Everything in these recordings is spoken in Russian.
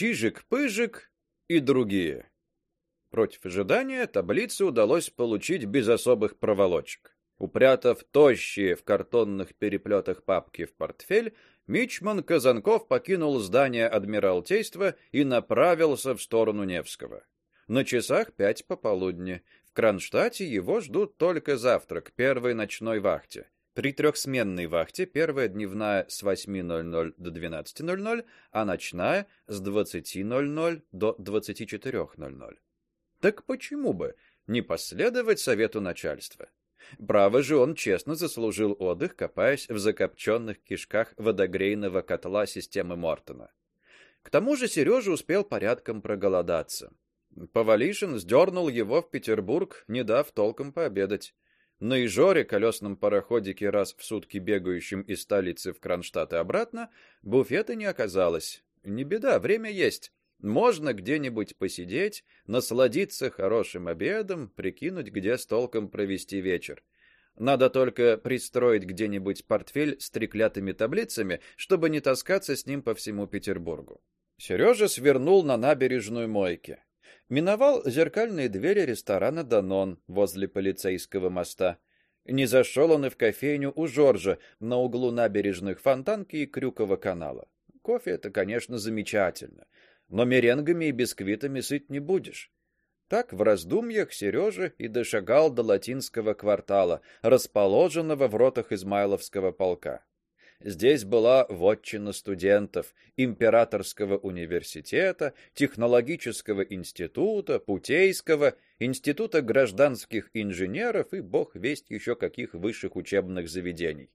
Чижик-пыжик и другие. Против ожидания таблицу удалось получить без особых проволочек. Упрятав тощие в картонных переплетах папки в портфель, мичман Казанков покинул здание адмиралтейства и направился в сторону Невского. На часах пять пополудни. В Кронштадте его ждут только завтрак, первой ночной вахте. При трехсменной вахте первая дневная с 8:00 до 12:00, а ночная с 20:00 до 24:00. Так почему бы не последовать совету начальства? Право же он честно заслужил отдых, копаясь в закопченных кишках водогрейного котла системы Мортона. К тому же Сережа успел порядком проголодаться. Повалишин сдернул его в Петербург, не дав толком пообедать. На Ижоре, колесном пароходике раз в сутки бегающем из столицы в Кронштадт и обратно, буфета не оказалось. Не беда, время есть. Можно где-нибудь посидеть, насладиться хорошим обедом, прикинуть, где с толком провести вечер. Надо только пристроить где-нибудь портфель с треклятыми таблицами, чтобы не таскаться с ним по всему Петербургу. Сережа свернул на набережную Мойки. Миновал зеркальные двери ресторана Данон возле полицейского моста. Не зашел он и в кофейню у Жоржа на углу набережных Фонтанки и Крюкова канала. Кофе это, конечно, замечательно, но меренгами и бисквитами сыт не будешь. Так в раздумьях Сережа и дошагал до латинского квартала, расположенного в ротах Измайловского полка. Здесь была вотчина студентов Императорского университета, Технологического института, Путейского, Института гражданских инженеров и бог весть еще каких высших учебных заведений.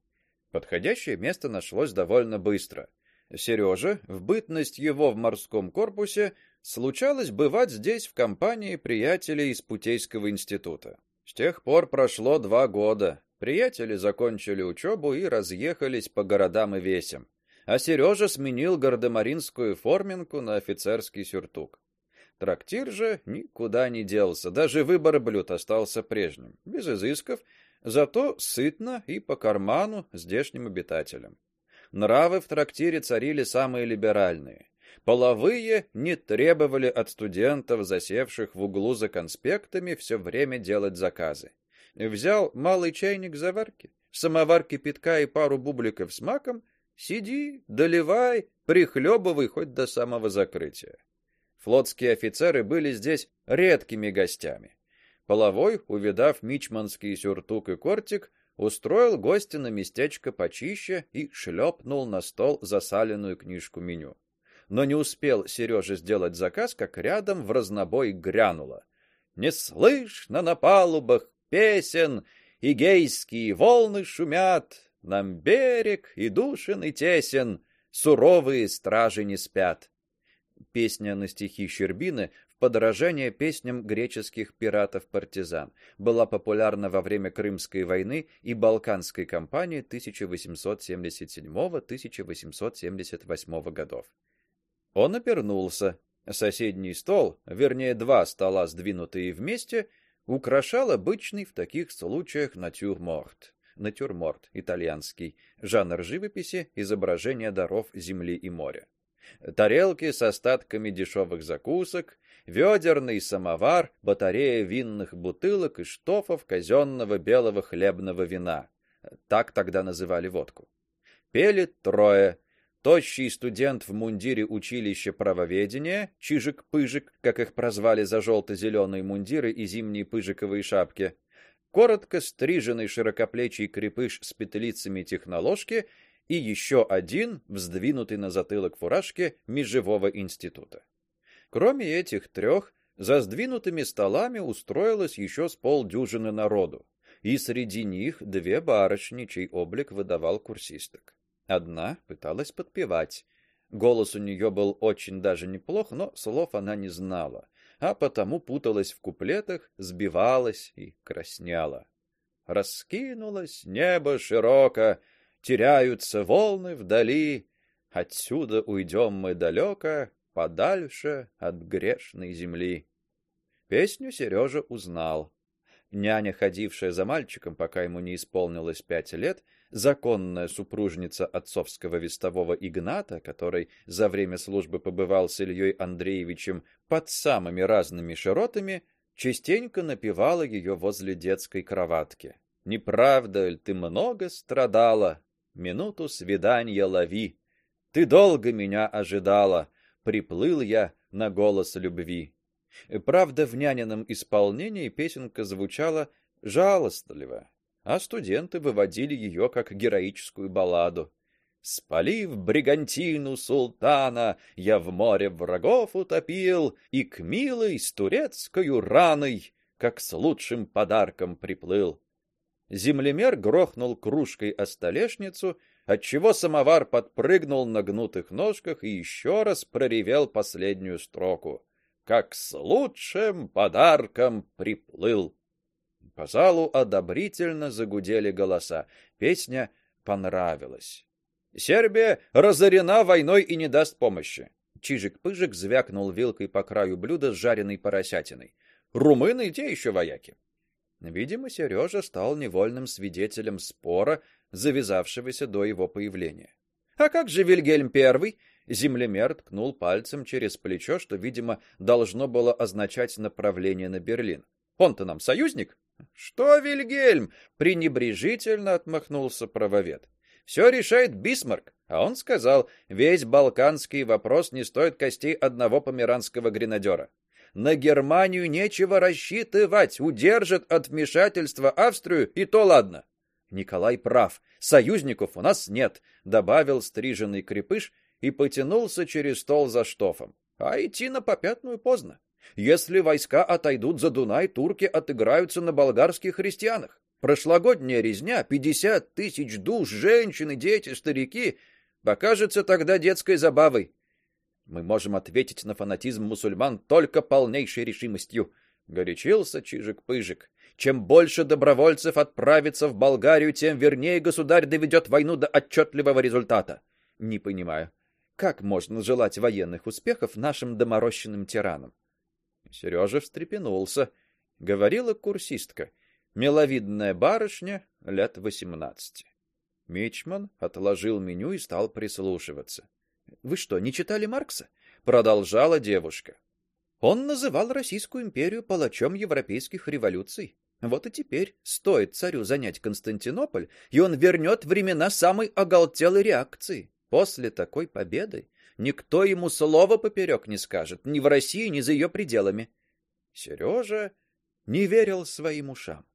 Подходящее место нашлось довольно быстро. Сережа, в бытность его в морском корпусе, случалось бывать здесь в компании приятелей из Путейского института. С тех пор прошло два года. Приятели закончили учебу и разъехались по городам и весям. А Сережа сменил гардемаринскую форменку на офицерский сюртук. Трактир же никуда не делся, даже выбор блюд остался прежним, без изысков, зато сытно и по карману здешним обитателям. Нравы в трактире царили самые либеральные. Половые не требовали от студентов, засевших в углу за конспектами, все время делать заказы. Взял малый чайник заварки, самовар кипятка и пару бубликов с маком, сиди, доливай, прихлебывай хоть до самого закрытия. Флотские офицеры были здесь редкими гостями. Половой, увидав мичманский сюртук и кортик, устроил гостя на местечко почище и шлепнул на стол засаленную книжку меню. Но не успел Сережа сделать заказ, как рядом в разнобой грянуло: "Не слышно на палубах песен, и гейские волны шумят, нам берег и душен и тесен, суровые стражи не спят". Песня на стихи Щербины подражание песням греческих пиратов-партизан. Была популярна во время Крымской войны и Балканской кампании 1877-1878 годов. Он обернулся. Соседний стол, вернее, два стола, сдвинутые вместе, украшал обычный в таких случаях натюрморт. Натюрморт итальянский, жанр живописи, изображение даров земли и моря тарелки с остатками дешевых закусок, ведерный самовар, батарея винных бутылок и штофов казенного белого хлебного вина. Так тогда называли водку. Пели трое: тощий студент в мундире училища правоведения, чижик-пыжик, как их прозвали за желто зеленые мундиры и зимние пыжиковые шапки, коротко стриженный широкоплечий крепыш с петлицами техноложки и еще один, вздвинутый на затылок фуражки межевого института. Кроме этих трех, за сдвинутыми столами устроилось еще с полдюжины народу, и среди них две барышни, чей облик выдавал курсисток. Одна пыталась подпевать. Голос у нее был очень даже неплох, но слов она не знала, а потому путалась в куплетах, сбивалась и краснела. Раскинулось небо широко, теряются волны вдали, отсюда уйдем мы далеко, подальше от грешной земли. Песню Сережа узнал. Няня, ходившая за мальчиком, пока ему не исполнилось пять лет, законная супружница отцовского вестового Игната, который за время службы побывал с Ильей Андреевичем под самыми разными широтами, частенько напевала ее возле детской кроватки. Не правда ты много страдала? Минуту свидания лови. Ты долго меня ожидала, приплыл я на голос любви. Правда, в нянином исполнении песенка звучала жалостливо, а студенты выводили ее как героическую балладу. Спалив бригантину султана, я в море врагов утопил и к милой с турецкою раной, как с лучшим подарком приплыл. Землемер грохнул кружкой о столешницу, отчего самовар подпрыгнул на гнутых ножках и еще раз проревел последнюю строку: "Как с лучшим подарком приплыл". По залу одобрительно загудели голоса. Песня понравилась. Сербия разорена войной и не даст помощи. Чижик-пыжик звякнул вилкой по краю блюда с жареной поросятиной. Румыны те еще вояки. Видимо, Сережа стал невольным свидетелем спора, завязавшегося до его появления. А как же Вильгельм I? Землемер ткнул пальцем через плечо, что, видимо, должно было означать направление на Берлин. Он-то нам союзник? Что, Вильгельм? пренебрежительно отмахнулся правовед. Все решает Бисмарк, а он сказал: "Весь балканский вопрос не стоит костей одного померанского гренадера. На Германию нечего рассчитывать, удержит от вмешательства Австрию, и то ладно". Николай прав. Союзников у нас нет, добавил стриженный крепыш и потянулся через стол за штофом. А идти на попятную поздно. Если войска отойдут за Дунай, турки отыграются на болгарских христианах. Прошлогодняя резня, пятьдесят тысяч душ, женщины, дети, старики, покажется тогда детской забавой. Мы можем ответить на фанатизм мусульман только полнейшей решимостью, горячился Чижик-Пыжик. Чем больше добровольцев отправится в Болгарию, тем вернее государь доведет войну до отчетливого результата. Не понимаю, как можно желать военных успехов нашим доморощенным тиранам? Сережа встрепенулся. Говорила курсистка миловидная барышня лет восемнадцати. Мичман отложил меню и стал прислушиваться. Вы что, не читали Маркса? продолжала девушка. Он называл Российскую империю палачом европейских революций. Вот и теперь стоит царю занять Константинополь, и он вернет времена самой оголтелой реакции. После такой победы никто ему слова поперек не скажет, ни в России, ни за ее пределами. Сережа не верил своим ушам.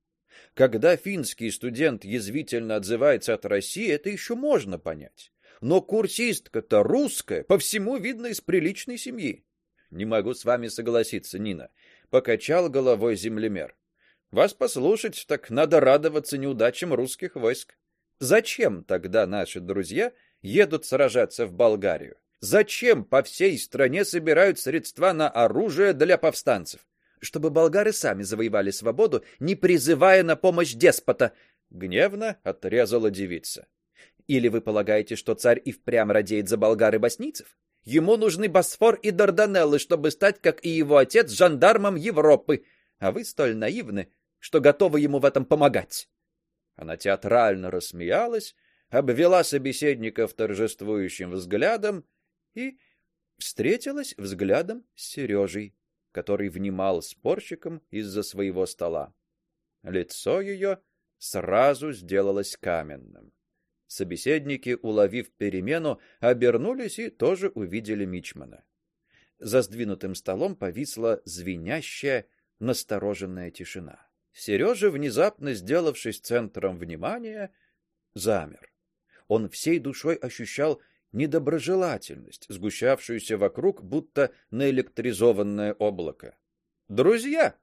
Когда финский студент язвительно отзывается от России, это еще можно понять. Но курсистка-то русская, по всему видно из приличной семьи. Не могу с вами согласиться, Нина, покачал головой землемер. Вас послушать, так надо радоваться неудачам русских войск. Зачем тогда наши друзья едут сражаться в Болгарию? Зачем по всей стране собирают средства на оружие для повстанцев? чтобы болгары сами завоевали свободу, не призывая на помощь деспота, гневно отрезала девица. Или вы полагаете, что царь и впрямь радеет за болгар и? Ему нужны Босфор и Дарданеллы, чтобы стать, как и его отец, жандармом Европы, а вы столь наивны, что готовы ему в этом помогать. Она театрально рассмеялась, обвела собеседников торжествующим взглядом и встретилась взглядом с Сережей который внимал спорщикам из-за своего стола. Лицо ее сразу сделалось каменным. Собеседники, уловив перемену, обернулись и тоже увидели мичмана. За сдвинутым столом повисла звенящая, настороженная тишина. Сережа, внезапно сделавшись центром внимания, замер. Он всей душой ощущал недоброжелательность, сгущавшуюся вокруг, будто наэлектризованное облако. Друзья,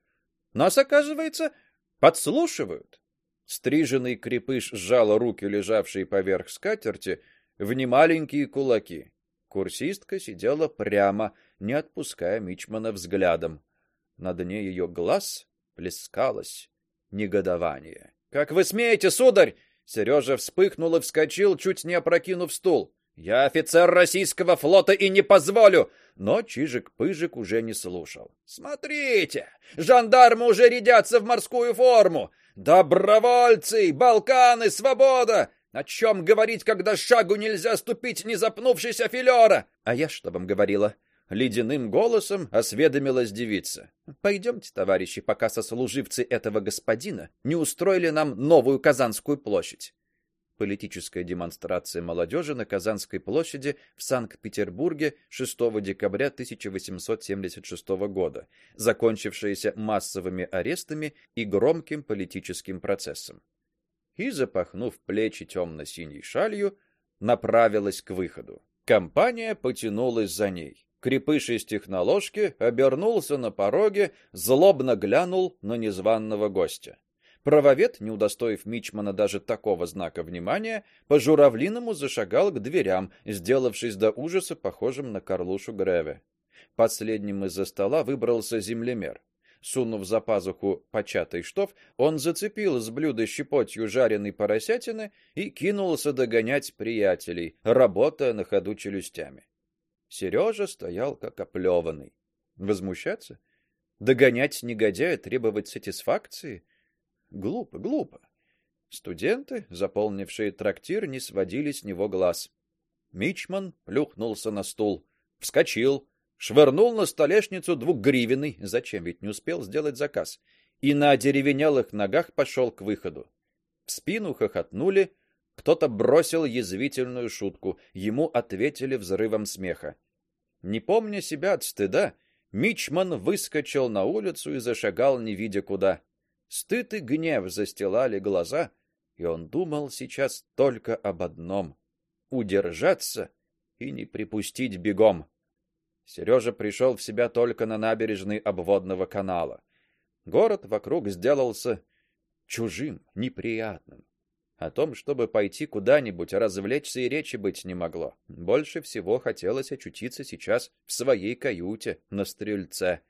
нас, оказывается, подслушивают. Стриженный крепыш сжал руки, лежавшие поверх скатерти, в немаленькие кулаки. Курсистка сидела прямо, не отпуская мичмана взглядом. На дне ее глаз плескалось негодование. Как вы смеете, сударь? Сережа вспыхнул и вскочил, чуть не опрокинув стул. Я офицер российского флота и не позволю. Но Чижик-Пыжик уже не слушал. Смотрите, жандармы уже рядятся в морскую форму. Добровольцы, Балканы, свобода. О чем говорить, когда шагу нельзя ступить, не запнувшись о филера? А я что вам говорила? ледяным голосом осведомилась девица. Пойдемте, товарищи, пока сослуживцы этого господина не устроили нам новую Казанскую площадь. Политическая демонстрация молодежи на Казанской площади в Санкт-Петербурге 6 декабря 1876 года, закончившаяся массовыми арестами и громким политическим процессом. И запахнув плечи темно синей шалью, направилась к выходу. Компания потянулась за ней. Крепыш из техноложки обернулся на пороге, злобно глянул на незваного гостя. Правовед, не удостоив мичмана даже такого знака внимания, по журавлиному зашагал к дверям, сделавшись до ужаса похожим на Карлушу Греве. Последним из-за стола выбрался землемер. Сунув за пазуху початый штоф, он зацепил с блюда щепотью жареной поросятины и кинулся догонять приятелей, работая на ходу челюстями. Сережа стоял как оплеванный. Возмущаться? Догонять негодяя, требовать сатисфакции? Глупо, глупо. Студенты, заполнившие трактир, не сводили с него глаз. Мичман плюхнулся на стул, вскочил, швырнул на столешницу двухгривенный, зачем ведь не успел сделать заказ, и на деревянелых ногах пошел к выходу. В спину хохотнули, кто-то бросил язвительную шутку, ему ответили взрывом смеха. Не помня себя от стыда, Мичман выскочил на улицу и зашагал, не видя куда. Стыд и гнев застилали глаза, и он думал сейчас только об одном удержаться и не припустить бегом. Сережа пришел в себя только на набережной обводного канала. Город вокруг сделался чужим, неприятным. О том, чтобы пойти куда-нибудь, развлечься и речи быть не могло. Больше всего хотелось очутиться сейчас в своей каюте на стрельце.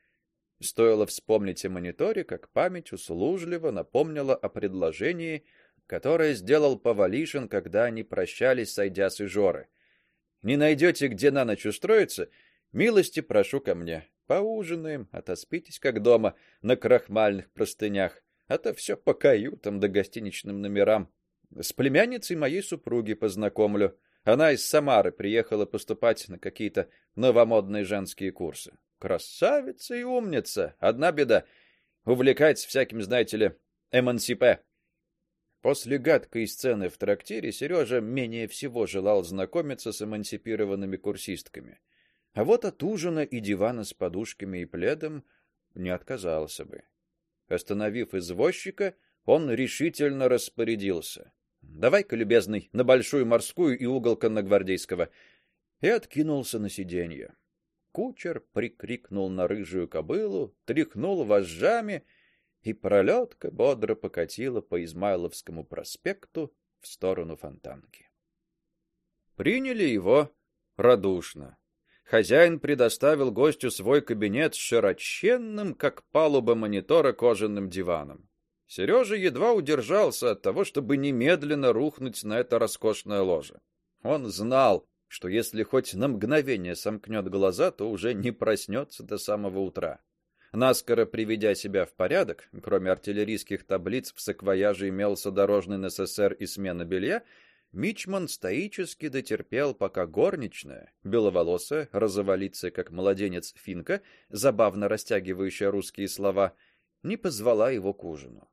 Стоило вспомнить о мониторе, как память услужливо напомнила о предложении, которое сделал Повалишин, когда они прощались, сойдя с Ижоры. Не найдете, где на ночь устроиться, милости прошу ко мне. Поужинаем, отоспитесь как дома на крахмальных простынях, а то все по каютам да гостиничным номерам. С племянницей моей супруги познакомлю. Она из Самары приехала поступать на какие-то новомодные женские курсы. Красавица и умница. Одна беда увлекается всяким, знаете ли, эмансипе. После гадкой сцены в трактире Сережа менее всего желал знакомиться с эмансипированными курсистками. А вот от ужина и дивана с подушками и пледом не отказался бы. Остановив извозчика, он решительно распорядился: Давай-ка, любезный, на большую морскую и уголка на гвардейского. И откинулся на сиденье. Кучер прикрикнул на рыжую кобылу, тряхнул вожжами, и пролетка бодро покатила по Измайловскому проспекту в сторону Фонтанки. Приняли его радушно. Хозяин предоставил гостю свой кабинет с широченным, как палуба монитора, кожаным диваном. Сережа едва удержался от того, чтобы немедленно рухнуть на это роскошное ложе. Он знал, что если хоть на мгновение сомкнет глаза, то уже не проснется до самого утра. Наскоро приведя себя в порядок, кроме артиллерийских таблиц в саквояже имелся дорожный НССР и смена белья, Мичман стоически дотерпел, пока горничная, беловолосая, розоволицая, как младенец финка, забавно растягивающая русские слова, не позвала его к ужину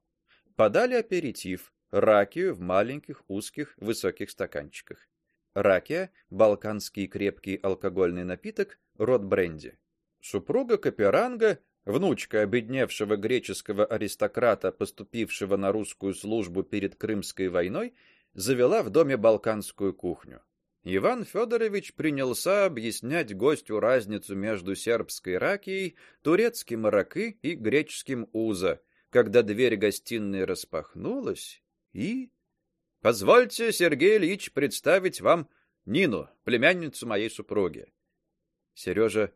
подали аперитив ракию в маленьких узких высоких стаканчиках. Ракия балканский крепкий алкогольный напиток, род бренди. Супруга Каперанга, внучка обедневшего греческого аристократа, поступившего на русскую службу перед Крымской войной, завела в доме балканскую кухню. Иван Федорович принялся объяснять гостю разницу между сербской ракией, турецким ракы и греческим уза, когда дверь гостиной распахнулась, и позвольте, Сергей Ильич, представить вам Нину, племянницу моей супруги. Сережа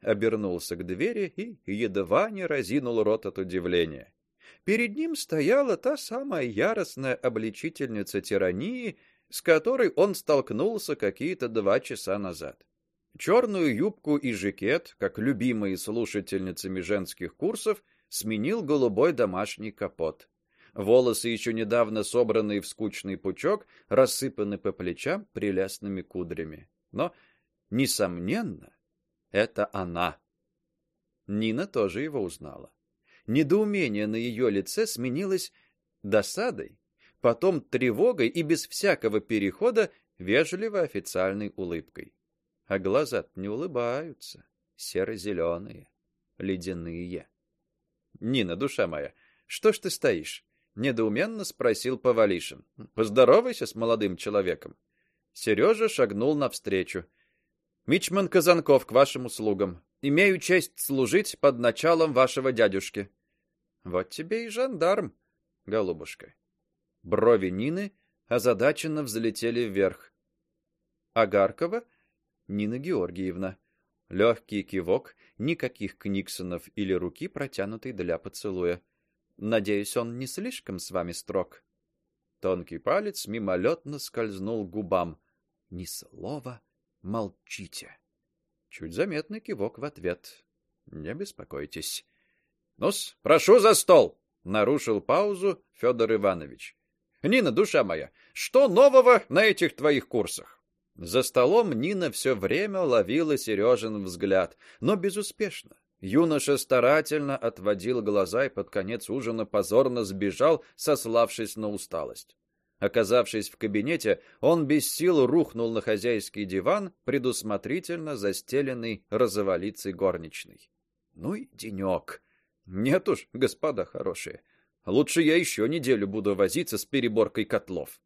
обернулся к двери и едва не разинул рот от удивления. Перед ним стояла та самая яростная обличительница тирании, с которой он столкнулся какие-то два часа назад. Черную юбку и жакет, как любимые слушательницами женских курсов, сменил голубой домашний капот. Волосы, еще недавно собранные в скучный пучок, рассыпаны по плечам прелестными кудрями. Но несомненно, это она. Нина тоже его узнала. Недоумение на ее лице сменилось досадой, потом тревогой и без всякого перехода вежливо официальной улыбкой. А глаза не улыбаются, серо зеленые ледяные. Нина, душа моя, что ж ты стоишь? Недоуменно спросил Повалишин. Поздоровайся с молодым человеком. Сережа шагнул навстречу. Мичман Казанков к вашим услугам. Имею честь служить под началом вашего дядюшки. Вот тебе и жандарм, голубушка. Брови Нины озадаченно взлетели вверх. Агаркова Нина Георгиевна. Легкий кивок, никаких книксонов или руки протянутой для поцелуя. Надеюсь, он не слишком с вами строг. Тонкий палец мимолетно скользнул к губам. Ни слова, молчите. Чуть заметный кивок в ответ. Не беспокойтесь. Нос, прошу за стол, нарушил паузу Федор Иванович. Нина, душа моя, что нового на этих твоих курсах? За столом Нина все время ловила Сережин взгляд, но безуспешно. Юноша старательно отводил глаза и под конец ужина позорно сбежал, сославшись на усталость. Оказавшись в кабинете, он без сил рухнул на хозяйский диван, предусмотрительно застеленный розоволицей горничной. Ну и денек. Нет уж, господа хорошие. Лучше я еще неделю буду возиться с переборкой котлов.